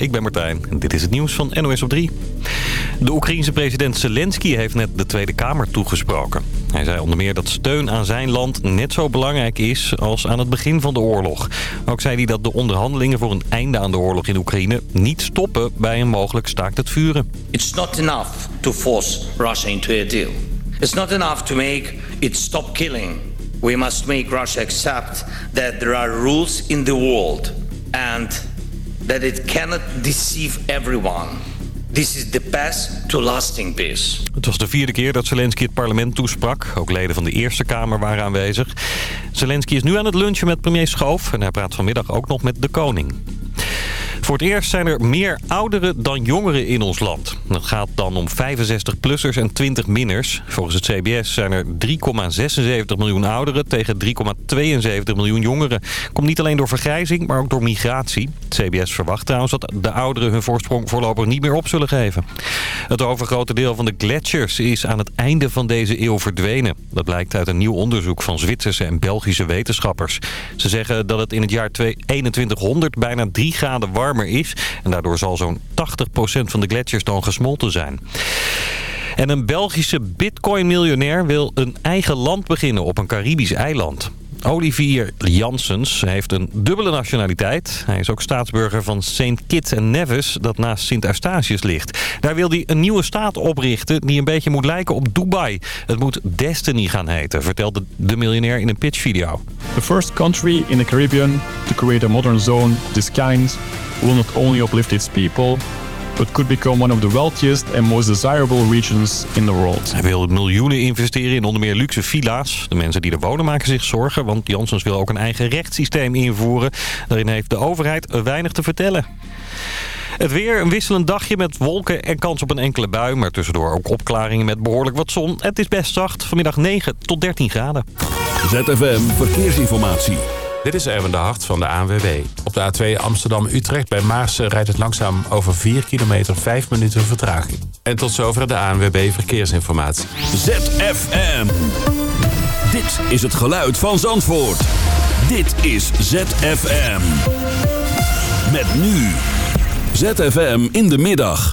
ik ben Martijn en dit is het nieuws van NOS op 3. De Oekraïense president Zelensky heeft net de Tweede Kamer toegesproken. Hij zei onder meer dat steun aan zijn land net zo belangrijk is als aan het begin van de oorlog. Ook zei hij dat de onderhandelingen voor een einde aan de oorlog in Oekraïne niet stoppen bij een mogelijk staakt het vuren. It's not enough to force Russia into a deal. It's not enough to make it stop killing. We must make Russia accept that there are rules in the world and that it cannot deceive everyone. This is the path to lasting peace. Het was de vierde keer dat Zelensky het parlement toesprak. Ook leden van de Eerste Kamer waren aanwezig. Zelensky is nu aan het lunchen met premier Schoof... en hij praat vanmiddag ook nog met de koning. Voor het eerst zijn er meer ouderen dan jongeren in ons land. Dat gaat dan om 65-plussers en 20-minners. Volgens het CBS zijn er 3,76 miljoen ouderen tegen 3,72 miljoen jongeren. Komt niet alleen door vergrijzing, maar ook door migratie. Het CBS verwacht trouwens dat de ouderen hun voorsprong voorlopig niet meer op zullen geven. Het overgrote deel van de gletsjers is aan het einde van deze eeuw verdwenen. Dat blijkt uit een nieuw onderzoek van Zwitserse en Belgische wetenschappers. Ze zeggen dat het in het jaar 2100 bijna 3 graden is. En daardoor zal zo'n 80% van de gletsjers dan gesmolten zijn. En een Belgische bitcoin-miljonair wil een eigen land beginnen op een Caribisch eiland. Olivier Janssens heeft een dubbele nationaliteit. Hij is ook staatsburger van St. Kitts en Nevis, dat naast Sint Eustatius ligt. Daar wil hij een nieuwe staat oprichten die een beetje moet lijken op Dubai. Het moet Destiny gaan heten, vertelde de miljonair in een pitchvideo. The first country in the Caribbean to create a modern zone this kind will not only uplift its people, but could become one of the wealthiest and most desirable regions in the world. Hij wil miljoenen investeren in onder meer luxe villa's. De mensen die er wonen maken zich zorgen, want Janssens wil ook een eigen rechtssysteem invoeren. Daarin heeft de overheid weinig te vertellen. Het weer, een wisselend dagje met wolken en kans op een enkele bui. Maar tussendoor ook opklaringen met behoorlijk wat zon. Het is best zacht, vanmiddag 9 tot 13 graden. ZFM Verkeersinformatie. Dit is Erwin de Hart van de ANWB. Op de A2 Amsterdam-Utrecht bij Maarsen rijdt het langzaam over 4 kilometer 5 minuten vertraging. En tot zover de ANWB Verkeersinformatie. ZFM. Dit is het geluid van Zandvoort. Dit is ZFM. Met nu. ZFM in de middag.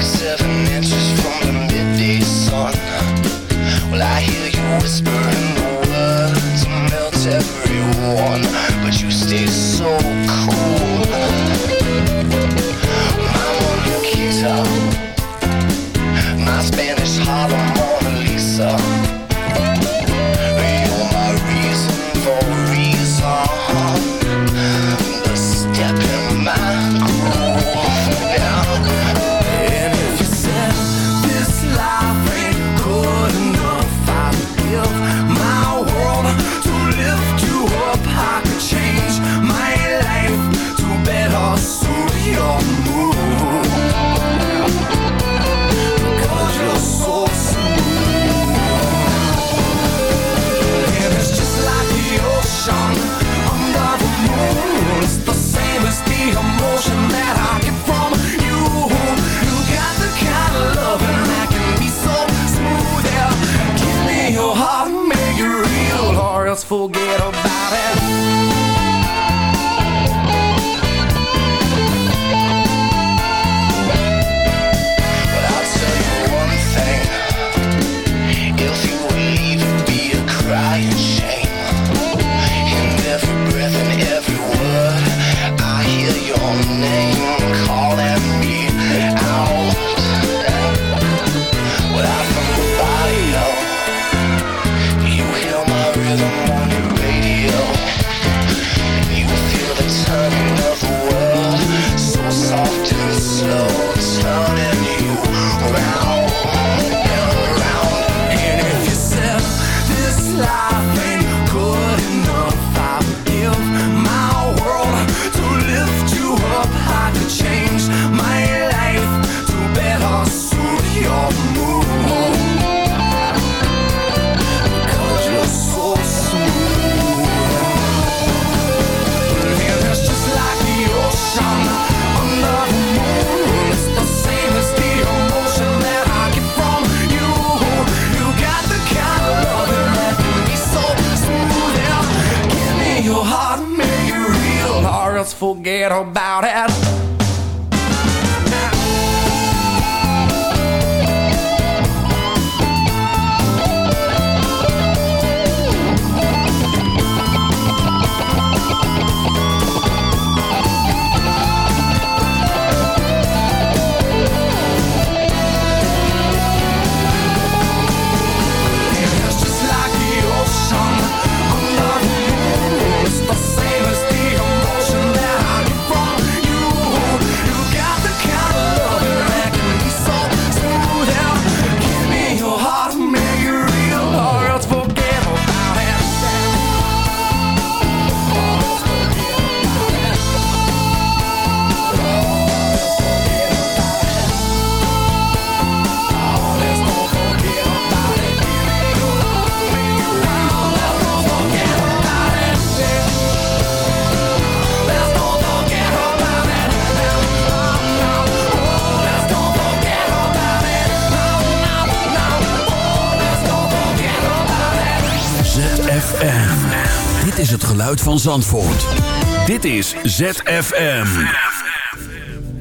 accept van Zandvoort. Dit is ZFM.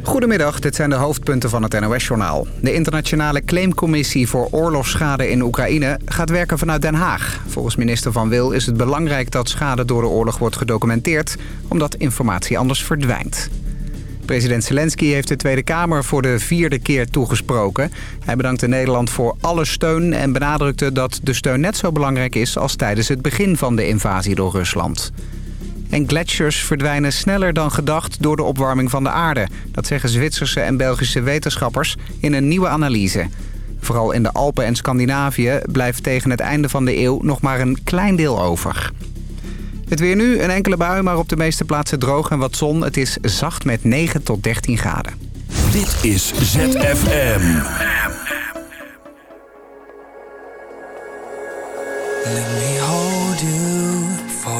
Goedemiddag, dit zijn de hoofdpunten van het NOS-journaal. De internationale claimcommissie voor oorlogsschade in Oekraïne gaat werken vanuit Den Haag. Volgens minister Van Wil is het belangrijk dat schade door de oorlog wordt gedocumenteerd... omdat informatie anders verdwijnt. President Zelensky heeft de Tweede Kamer voor de vierde keer toegesproken. Hij bedankte Nederland voor alle steun en benadrukte dat de steun net zo belangrijk is... als tijdens het begin van de invasie door Rusland. En gletsjers verdwijnen sneller dan gedacht door de opwarming van de aarde. Dat zeggen Zwitserse en Belgische wetenschappers in een nieuwe analyse. Vooral in de Alpen en Scandinavië blijft tegen het einde van de eeuw nog maar een klein deel over. Het weer nu, een enkele bui, maar op de meeste plaatsen droog en wat zon. Het is zacht met 9 tot 13 graden. Dit is ZFM. Let me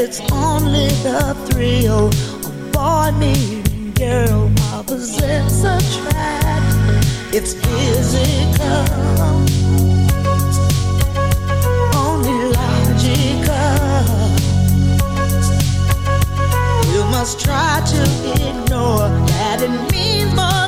it's only the thrill of boy meeting girl while possess a track. It's physical, only logical. You must try to ignore that it means more.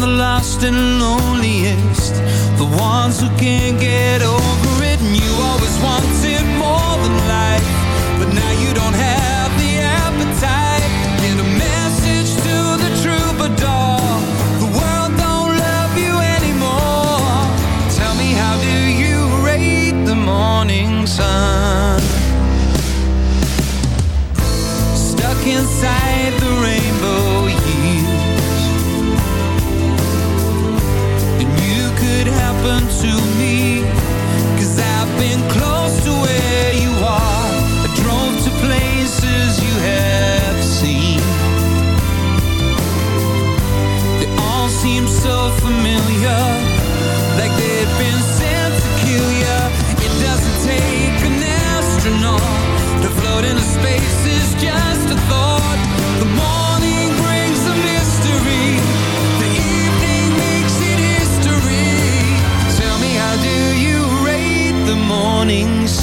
the lost and loneliest. The ones who can't get over it. And you always wanted more than life. But now you don't have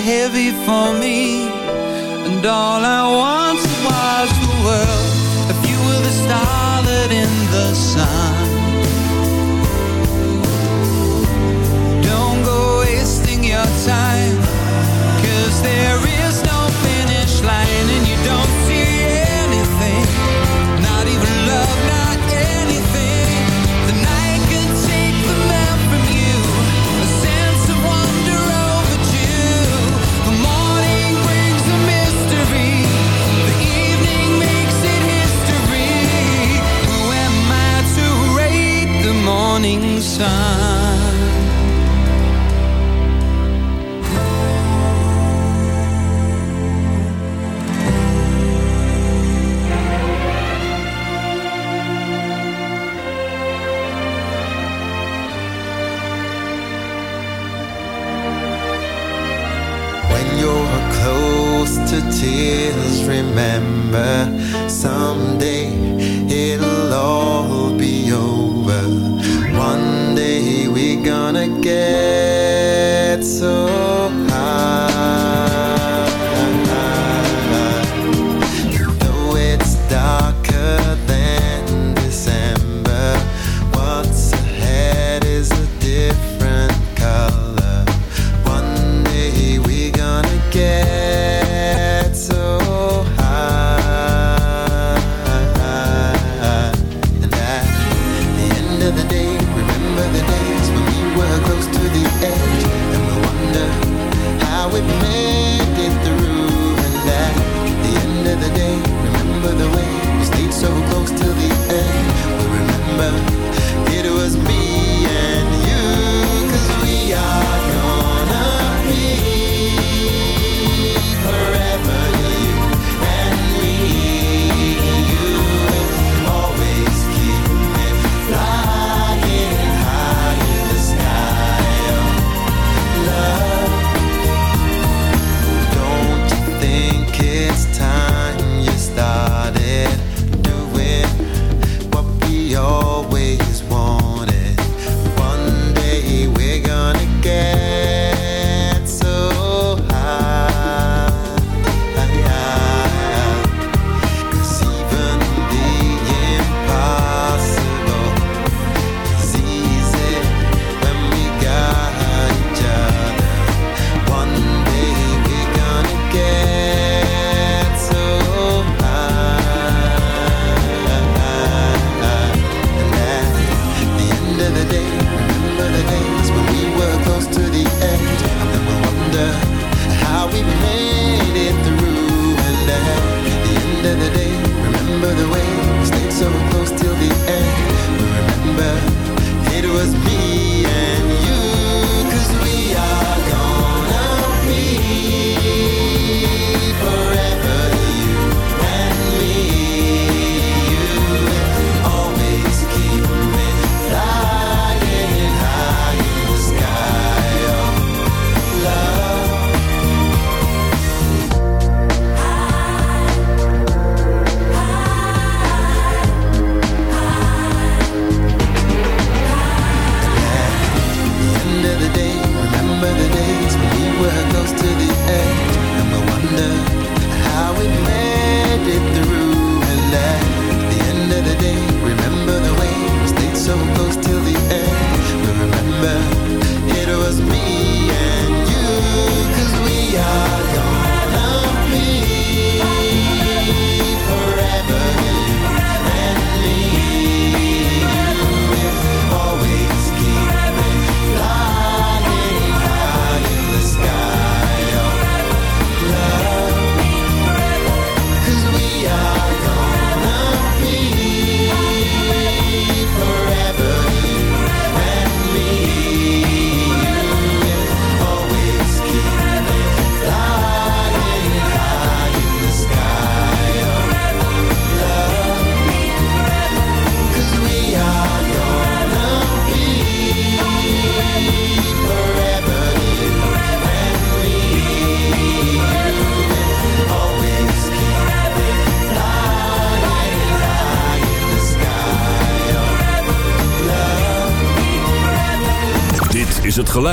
heavy for me.